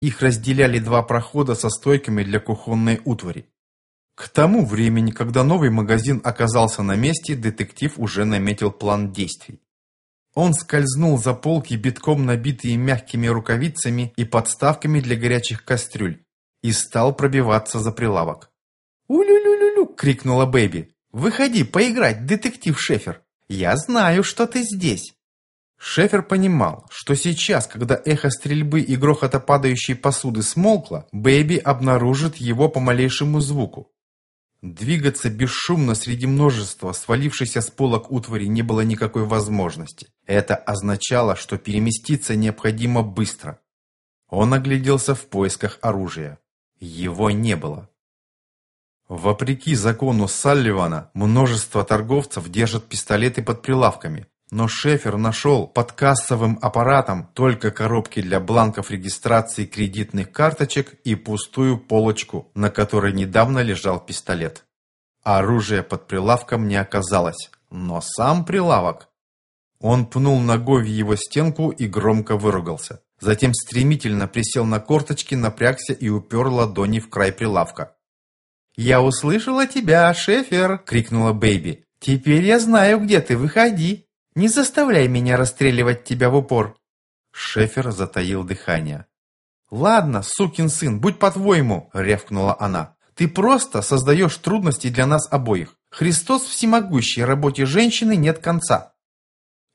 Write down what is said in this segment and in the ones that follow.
Их разделяли два прохода со стойками для кухонной утвари. К тому времени, когда новый магазин оказался на месте, детектив уже наметил план действий. Он скользнул за полки, битком набитые мягкими рукавицами и подставками для горячих кастрюль, и стал пробиваться за прилавок. «У-лю-лю-лю-лю!» — крикнула Бэби. «Выходи поиграть, детектив Шефер! Я знаю, что ты здесь!» Шефер понимал, что сейчас, когда эхо стрельбы и грохота падающей посуды смолкло, Бэби обнаружит его по малейшему звуку. Двигаться бесшумно среди множества свалившейся с полок утвари не было никакой возможности. Это означало, что переместиться необходимо быстро. Он огляделся в поисках оружия. Его не было. Вопреки закону Салливана, множество торговцев держат пистолеты под прилавками, но Шефер нашел под кассовым аппаратом только коробки для бланков регистрации кредитных карточек и пустую полочку, на которой недавно лежал пистолет. Оружия под прилавком не оказалось, но сам прилавок. Он пнул ногой в его стенку и громко выругался. Затем стремительно присел на корточки, напрягся и упер ладони в край прилавка. «Я услышала тебя, Шефер!» — крикнула Бэйби. «Теперь я знаю, где ты, выходи!» Не заставляй меня расстреливать тебя в упор!» Шефер затаил дыхание. «Ладно, сукин сын, будь по-твоему!» — рявкнула она. «Ты просто создаешь трудности для нас обоих. Христос всемогущий, работе женщины нет конца!»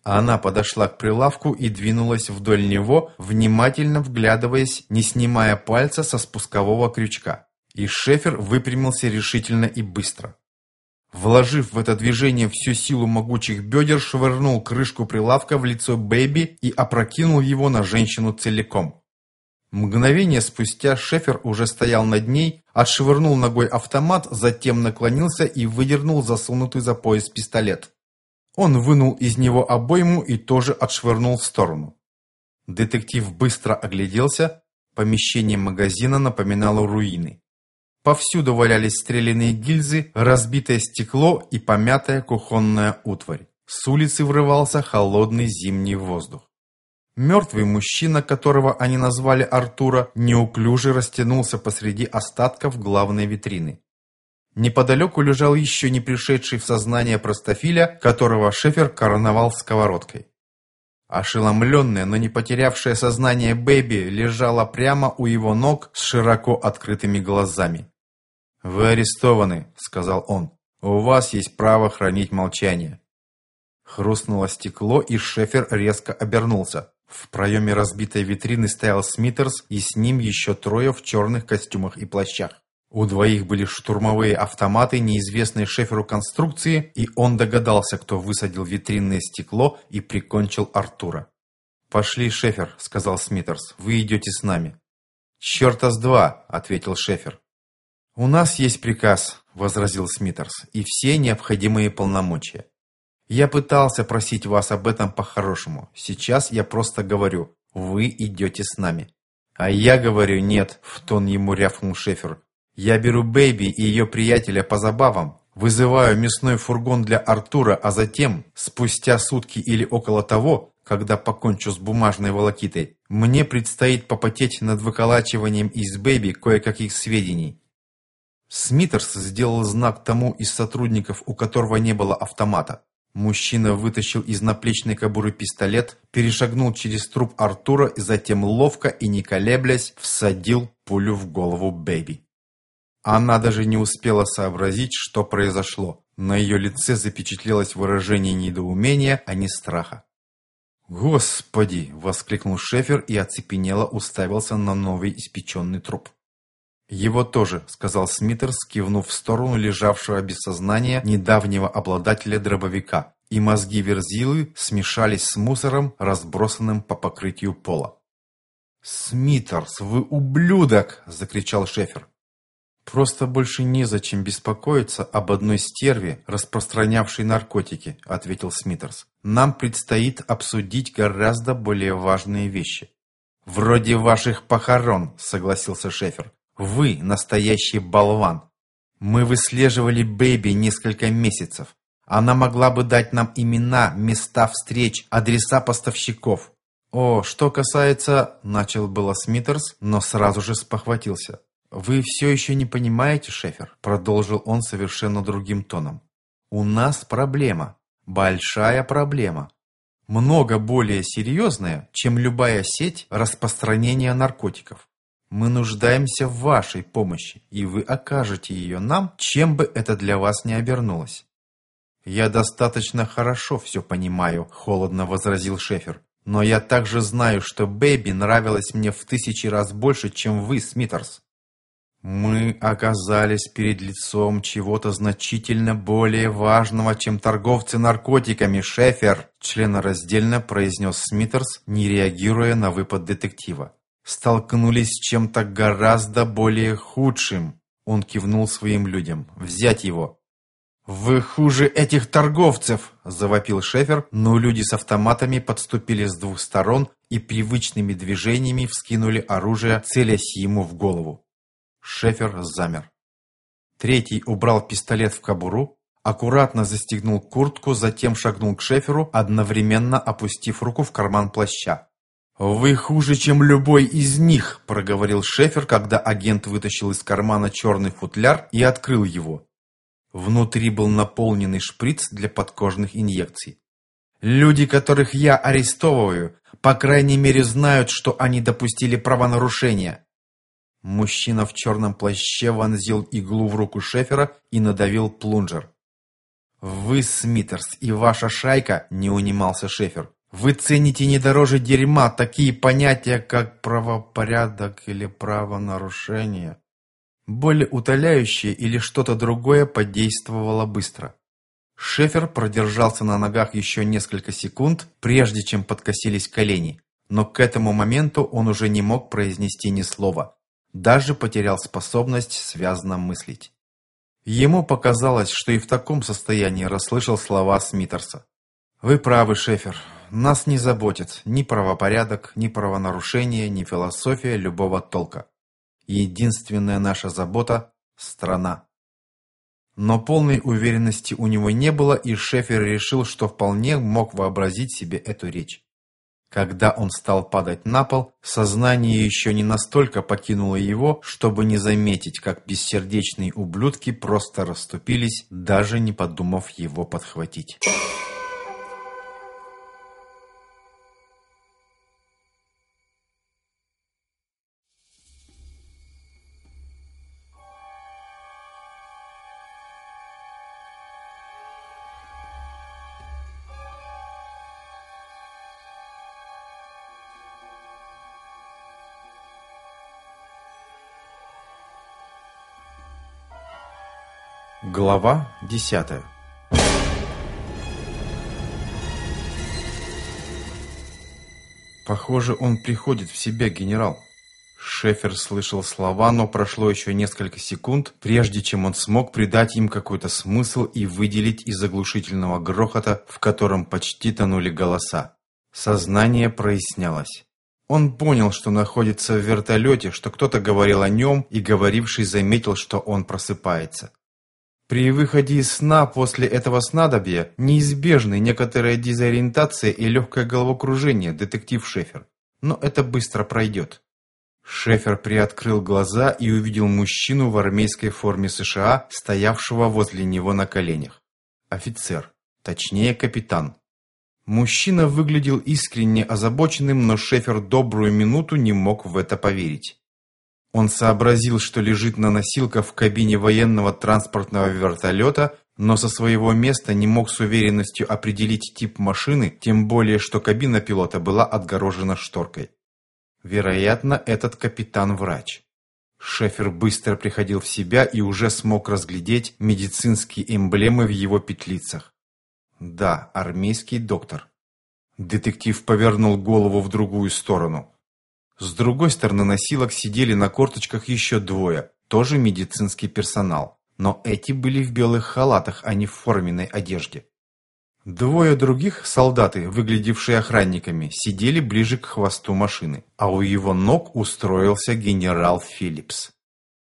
Она подошла к прилавку и двинулась вдоль него, внимательно вглядываясь, не снимая пальца со спускового крючка. И Шефер выпрямился решительно и быстро. Вложив в это движение всю силу могучих бедер, швырнул крышку прилавка в лицо Бэби и опрокинул его на женщину целиком. Мгновение спустя Шефер уже стоял над ней, отшвырнул ногой автомат, затем наклонился и выдернул засунутый за пояс пистолет. Он вынул из него обойму и тоже отшвырнул в сторону. Детектив быстро огляделся, помещение магазина напоминало руины. Повсюду валялись стрелянные гильзы, разбитое стекло и помятая кухонная утварь. С улицы врывался холодный зимний воздух. Мертвый мужчина, которого они назвали Артура, неуклюже растянулся посреди остатков главной витрины. Неподалеку лежал еще не пришедший в сознание простофиля, которого Шефер короновал сковородкой. Ошеломленная, но не потерявшая сознание Бэби лежала прямо у его ног с широко открытыми глазами. «Вы арестованы», — сказал он. «У вас есть право хранить молчание». Хрустнуло стекло, и Шефер резко обернулся. В проеме разбитой витрины стоял Смитерс, и с ним еще трое в черных костюмах и плащах. У двоих были штурмовые автоматы неизвестной Шеферу конструкции, и он догадался, кто высадил витринное стекло и прикончил Артура. «Пошли, Шефер», — сказал Смитерс, — «вы идете с нами». «Черта с два», — ответил Шефер. «У нас есть приказ», — возразил Смитерс, — «и все необходимые полномочия. Я пытался просить вас об этом по-хорошему. Сейчас я просто говорю, вы идете с нами». «А я говорю нет», — в тон ему рявкнул Шефер. «Я беру Бэйби и ее приятеля по забавам, вызываю мясной фургон для Артура, а затем, спустя сутки или около того, когда покончу с бумажной волокитой, мне предстоит попотеть над выколачиванием из Бэйби кое-каких сведений. Смитерс сделал знак тому из сотрудников, у которого не было автомата. Мужчина вытащил из наплечной кобуры пистолет, перешагнул через труп Артура и затем ловко и не колеблясь всадил пулю в голову Бэби. Она даже не успела сообразить, что произошло. На ее лице запечатлелось выражение недоумения, а не страха. «Господи!» — воскликнул Шефер и оцепенело уставился на новый испеченный труп. «Его тоже», — сказал Смитерс, кивнув в сторону лежавшего без сознания недавнего обладателя дробовика, и мозги Верзилы смешались с мусором, разбросанным по покрытию пола. «Смитерс, вы ублюдок!» — закричал Шефер. «Просто больше незачем беспокоиться об одной стерве, распространявшей наркотики», — ответил Смитерс. «Нам предстоит обсудить гораздо более важные вещи». «Вроде ваших похорон», — согласился Шефер. Вы настоящий болван. Мы выслеживали Бэби несколько месяцев. Она могла бы дать нам имена, места встреч, адреса поставщиков. «О, что касается...» – начал было Смитерс, но сразу же спохватился. «Вы все еще не понимаете, Шефер?» – продолжил он совершенно другим тоном. «У нас проблема. Большая проблема. Много более серьезная, чем любая сеть распространения наркотиков. Мы нуждаемся в вашей помощи, и вы окажете ее нам, чем бы это для вас ни обернулось». «Я достаточно хорошо все понимаю», – холодно возразил Шефер. «Но я также знаю, что Бэби нравилась мне в тысячи раз больше, чем вы, Смитерс. Мы оказались перед лицом чего-то значительно более важного, чем торговцы наркотиками, Шефер, членораздельно произнес Смитерс, не реагируя на выпад детектива. Столкнулись с чем-то гораздо более худшим. Он кивнул своим людям. Взять его. «Вы хуже этих торговцев!» – завопил Шефер, но люди с автоматами подступили с двух сторон и привычными движениями вскинули оружие, целясь ему в голову. Шефер замер. Третий убрал пистолет в кобуру, аккуратно застегнул куртку, затем шагнул к Шеферу, одновременно опустив руку в карман плаща. «Вы хуже, чем любой из них», – проговорил Шефер, когда агент вытащил из кармана черный футляр и открыл его. Внутри был наполненный шприц для подкожных инъекций. «Люди, которых я арестовываю, по крайней мере знают, что они допустили правонарушение. Мужчина в черном плаще вонзил иглу в руку Шефера и надавил плунжер. «Вы, Смитерс, и ваша шайка», — не унимался Шефер, «вы цените не дороже дерьма такие понятия, как правопорядок или правонарушение». Более утоляющее или что-то другое подействовало быстро. Шефер продержался на ногах еще несколько секунд, прежде чем подкосились колени, но к этому моменту он уже не мог произнести ни слова даже потерял способность связно мыслить. Ему показалось, что и в таком состоянии расслышал слова Смитерса. «Вы правы, Шефер. Нас не заботит ни правопорядок, ни правонарушение, ни философия любого толка. Единственная наша забота – страна». Но полной уверенности у него не было, и Шефер решил, что вполне мог вообразить себе эту речь. Когда он стал падать на пол, сознание еще не настолько покинуло его, чтобы не заметить, как бессердечные ублюдки просто расступились, даже не подумав его подхватить. Глава десятая Похоже, он приходит в себя, генерал. Шефер слышал слова, но прошло еще несколько секунд, прежде чем он смог придать им какой-то смысл и выделить из оглушительного грохота, в котором почти тонули голоса. Сознание прояснялось. Он понял, что находится в вертолете, что кто-то говорил о нем, и говоривший заметил, что он просыпается. При выходе из сна после этого снадобья неизбежны некоторая дезориентация и легкое головокружение, детектив Шефер. Но это быстро пройдет. Шефер приоткрыл глаза и увидел мужчину в армейской форме США, стоявшего возле него на коленях. Офицер, точнее капитан. Мужчина выглядел искренне озабоченным, но Шефер добрую минуту не мог в это поверить. Он сообразил, что лежит на носилках в кабине военного транспортного вертолета, но со своего места не мог с уверенностью определить тип машины, тем более, что кабина пилота была отгорожена шторкой. Вероятно, этот капитан врач. Шефер быстро приходил в себя и уже смог разглядеть медицинские эмблемы в его петлицах. Да, армейский доктор. Детектив повернул голову в другую сторону. С другой стороны носилок сидели на корточках еще двое, тоже медицинский персонал, но эти были в белых халатах, а не в форменной одежде. Двое других, солдаты, выглядевшие охранниками, сидели ближе к хвосту машины, а у его ног устроился генерал Филлипс.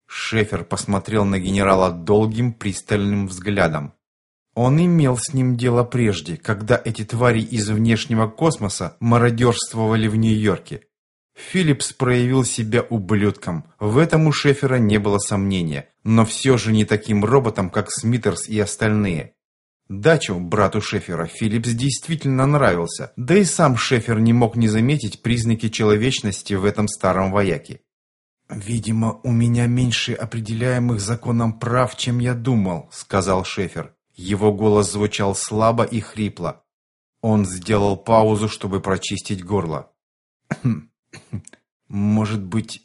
Шефер посмотрел на генерала долгим пристальным взглядом. Он имел с ним дело прежде, когда эти твари из внешнего космоса мародерствовали в Нью-Йорке. Филлипс проявил себя ублюдком. В этом у Шефера не было сомнения, но все же не таким роботом, как Смитерс и остальные. Дачу брату Шефера Филлипс действительно нравился, да и сам Шефер не мог не заметить признаки человечности в этом старом вояке. «Видимо, у меня меньше определяемых законом прав, чем я думал», — сказал Шефер. Его голос звучал слабо и хрипло. Он сделал паузу, чтобы прочистить горло. «Может быть,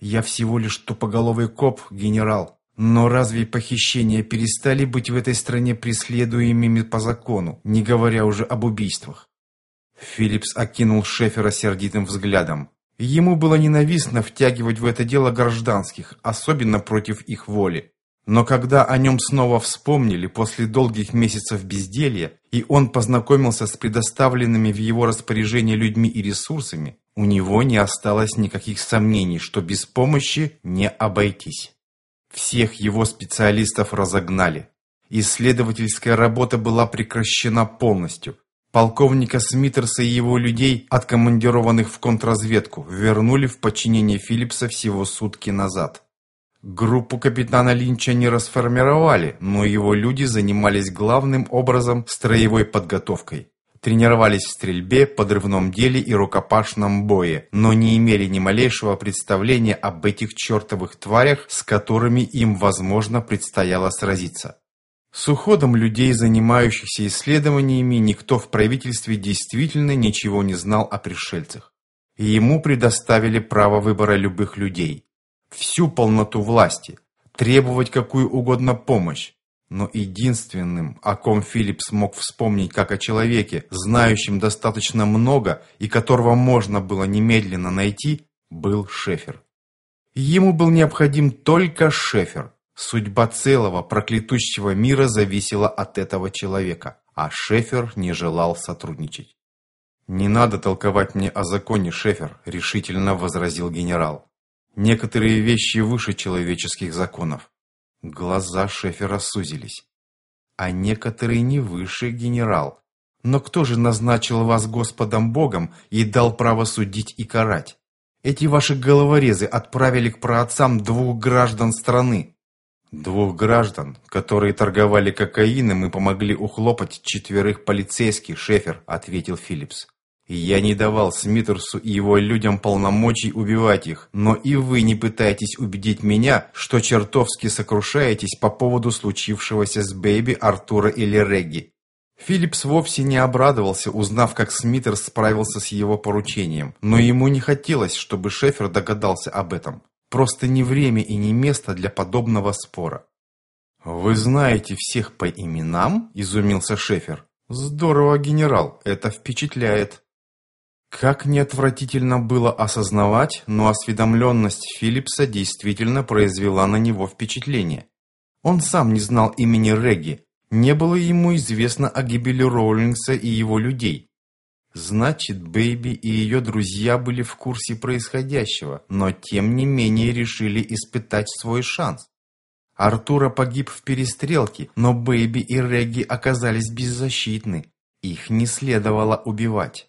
я всего лишь тупоголовый коп, генерал, но разве похищения перестали быть в этой стране преследуемыми по закону, не говоря уже об убийствах?» Филлипс окинул Шефера сердитым взглядом. Ему было ненавистно втягивать в это дело гражданских, особенно против их воли. Но когда о нем снова вспомнили после долгих месяцев безделья, и он познакомился с предоставленными в его распоряжение людьми и ресурсами, у него не осталось никаких сомнений, что без помощи не обойтись. Всех его специалистов разогнали. Исследовательская работа была прекращена полностью. Полковника Смитерса и его людей, откомандированных в контрразведку, вернули в подчинение Филлипса всего сутки назад. Группу капитана Линча не расформировали, но его люди занимались главным образом строевой подготовкой. Тренировались в стрельбе, подрывном деле и рукопашном бое, но не имели ни малейшего представления об этих чертовых тварях, с которыми им, возможно, предстояло сразиться. С уходом людей, занимающихся исследованиями, никто в правительстве действительно ничего не знал о пришельцах. И ему предоставили право выбора любых людей всю полноту власти, требовать какую угодно помощь. Но единственным, о ком Филипп смог вспомнить как о человеке, знающем достаточно много и которого можно было немедленно найти, был Шефер. Ему был необходим только Шефер. Судьба целого проклятущего мира зависела от этого человека, а Шефер не желал сотрудничать. «Не надо толковать мне о законе, Шефер», – решительно возразил генерал. Некоторые вещи выше человеческих законов. Глаза Шефера сузились. А некоторые не выше, генерал. Но кто же назначил вас Господом Богом и дал право судить и карать? Эти ваши головорезы отправили к праотцам двух граждан страны. Двух граждан, которые торговали кокаином и помогли ухлопать четверых полицейских, Шефер, ответил Филлипс. Я не давал Смитерсу и его людям полномочий убивать их, но и вы не пытаетесь убедить меня, что чертовски сокрушаетесь по поводу случившегося с Бэйби, Артура или Регги. Филлипс вовсе не обрадовался, узнав, как Смитерс справился с его поручением, но ему не хотелось, чтобы Шефер догадался об этом. Просто не время и не место для подобного спора. «Вы знаете всех по именам?» – изумился Шефер. «Здорово, генерал, это впечатляет». Как неотвратительно было осознавать, но осведомленность Филлипса действительно произвела на него впечатление. Он сам не знал имени Регги, не было ему известно о гибели Роулингса и его людей. Значит, Бэйби и ее друзья были в курсе происходящего, но тем не менее решили испытать свой шанс. Артура погиб в перестрелке, но Бэйби и Регги оказались беззащитны. Их не следовало убивать.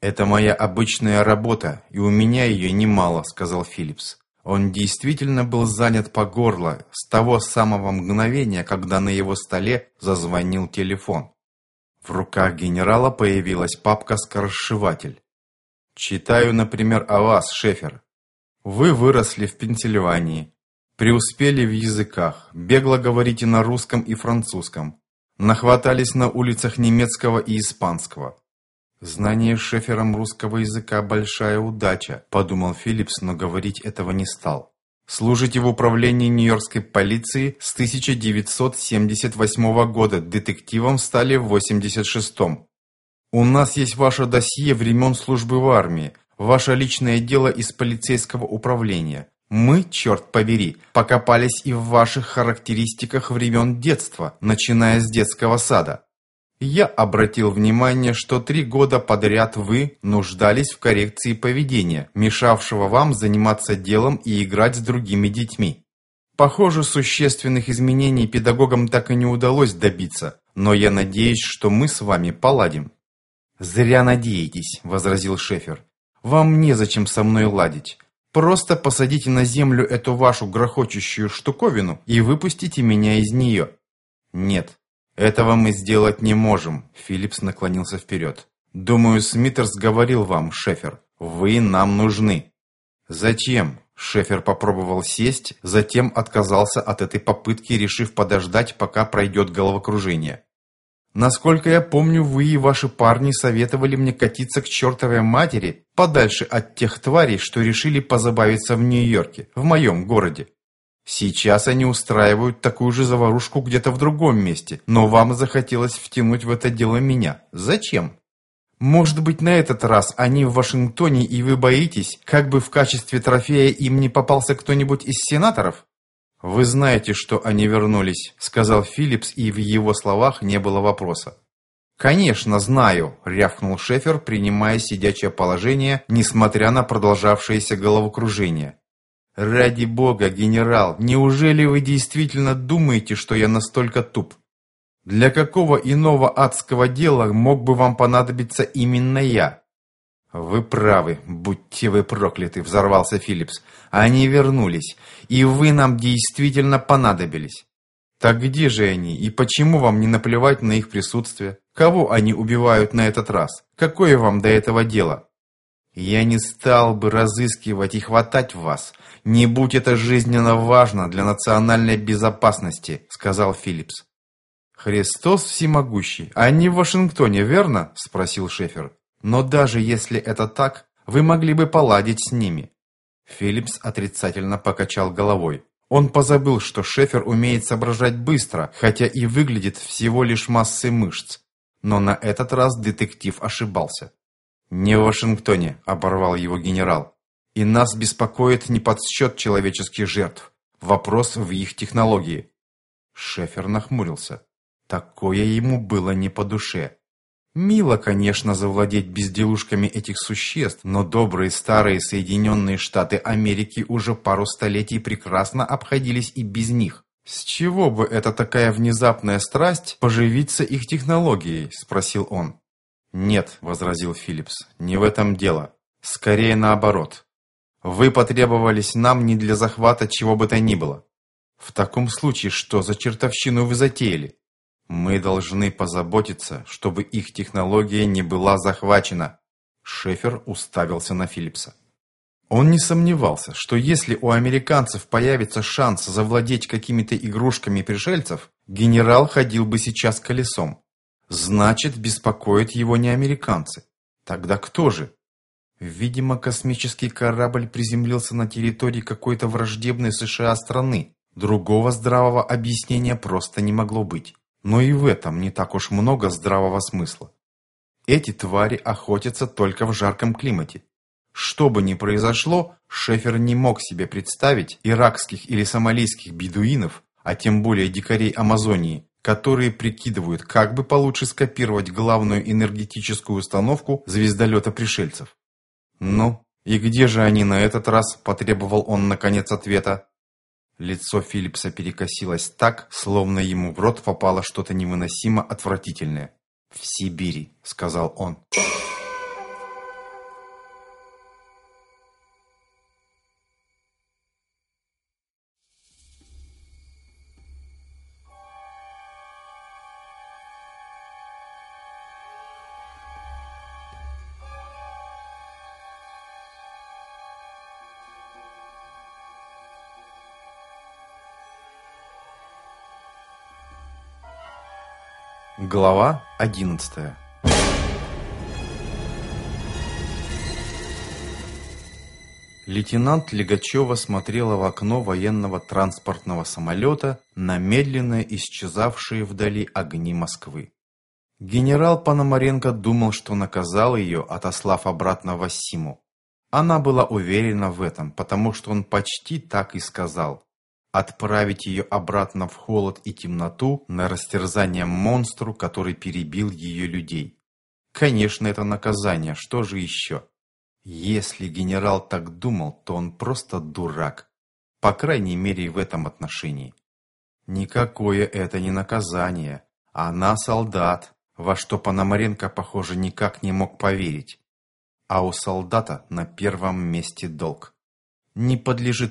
«Это моя обычная работа, и у меня ее немало», — сказал Филлипс. Он действительно был занят по горло с того самого мгновения, когда на его столе зазвонил телефон. В руках генерала появилась папка-скоросшиватель. «Читаю, например, о вас, Шефер. Вы выросли в Пенсильвании, преуспели в языках, бегло говорите на русском и французском, нахватались на улицах немецкого и испанского». «Знание шефером русского языка – большая удача», – подумал Филлипс, но говорить этого не стал. «Служите в управлении Нью-Йоркской полиции с 1978 года, детективом стали в 86-м. У нас есть ваше досье времен службы в армии, ваше личное дело из полицейского управления. Мы, черт побери, покопались и в ваших характеристиках времен детства, начиная с детского сада. Я обратил внимание, что три года подряд вы нуждались в коррекции поведения, мешавшего вам заниматься делом и играть с другими детьми. Похоже, существенных изменений педагогам так и не удалось добиться, но я надеюсь, что мы с вами поладим». «Зря надеетесь», — возразил Шефер. «Вам незачем со мной ладить. Просто посадите на землю эту вашу грохочущую штуковину и выпустите меня из нее». «Нет, этого мы сделать не можем», — Филлипс наклонился вперед. «Думаю, Смитерс говорил вам, Шефер, вы нам нужны». «Зачем?» Шефер попробовал сесть, затем отказался от этой попытки, решив подождать, пока пройдет головокружение. Насколько я помню, вы и ваши парни советовали мне катиться к чертовой матери, подальше от тех тварей, что решили позабавиться в Нью-Йорке, в моем городе. Сейчас они устраивают такую же заварушку где-то в другом месте, но вам захотелось втянуть в это дело меня. Зачем? Может быть, на этот раз они в Вашингтоне, и вы боитесь, как бы в качестве трофея им не попался кто-нибудь из сенаторов? «Вы знаете, что они вернулись», — сказал Филлипс, и в его словах не было вопроса. «Конечно, знаю», — рявкнул Шефер, принимая сидячее положение, несмотря на продолжавшееся головокружение. «Ради бога, генерал, неужели вы действительно думаете, что я настолько туп? Для какого иного адского дела мог бы вам понадобиться именно я?» «Вы правы, будьте вы прокляты», — взорвался Филлипс. «Они вернулись, и вы нам действительно понадобились. Так где же они, и почему вам не наплевать на их присутствие? Кого они убивают на этот раз? Какое вам до этого дело?» «Я не стал бы разыскивать и хватать вас, не будь это жизненно важно для национальной безопасности», — сказал Филлипс. «Христос всемогущий, а не в Вашингтоне, верно?» — спросил Шефер. Но даже если это так, вы могли бы поладить с ними. Филлипс отрицательно покачал головой. Он позабыл, что Шефер умеет соображать быстро, хотя и выглядит всего лишь массой мышц. Но на этот раз детектив ошибался. «Не в Вашингтоне», — оборвал его генерал. «И нас беспокоит не подсчет человеческих жертв. Вопрос в их технологии». Шефер нахмурился. Такое ему было не по душе. Мило, конечно, завладеть безделушками этих существ, но добрые старые Соединенные Штаты Америки уже пару столетий прекрасно обходились и без них. «С чего бы это такая внезапная страсть поживиться их технологией?» – спросил он. «Нет», – возразил Филлипс, – «не в этом дело. Скорее наоборот. Вы потребовались нам не для захвата чего бы то ни было. В таком случае, что за чертовщину вы затеяли? Мы должны позаботиться, чтобы их технология не была захвачена. Шефер уставился на Филлипса. Он не сомневался, что если у американцев появится шанс завладеть какими-то игрушками пришельцев, генерал ходил бы сейчас колесом. Значит, беспокоят его не американцы. Тогда кто же? Видимо, космический корабль приземлился на территории какой-то враждебной США страны. Другого здравого объяснения просто не могло быть. Но и в этом не так уж много здравого смысла. Эти твари охотятся только в жарком климате. Что бы ни произошло, Шефер не мог себе представить иракских или сомалийских бедуинов, а тем более дикарей Амазонии, которые прикидывают, как бы получше скопировать главную энергетическую установку звездолета пришельцев. «Ну, и где же они на этот раз?» – потребовал он наконец ответа. Лицо Филлипса перекосилось так, словно ему в рот попало что-то невыносимо отвратительное. «В Сибири», — сказал он. Глава 11 Лейтенант Легачева смотрела в окно военного транспортного самолета на медленно исчезавшие вдали огни Москвы. Генерал Пономаренко думал, что наказал ее, отослав обратно в Ассиму. Она была уверена в этом, потому что он почти так и сказал отправить ее обратно в холод и темноту на растерзание монстру, который перебил ее людей. Конечно, это наказание, что же еще? Если генерал так думал, то он просто дурак. По крайней мере, в этом отношении. Никакое это не наказание. Она солдат, во что Пономаренко, похоже, никак не мог поверить. А у солдата на первом месте долг. Не подлежит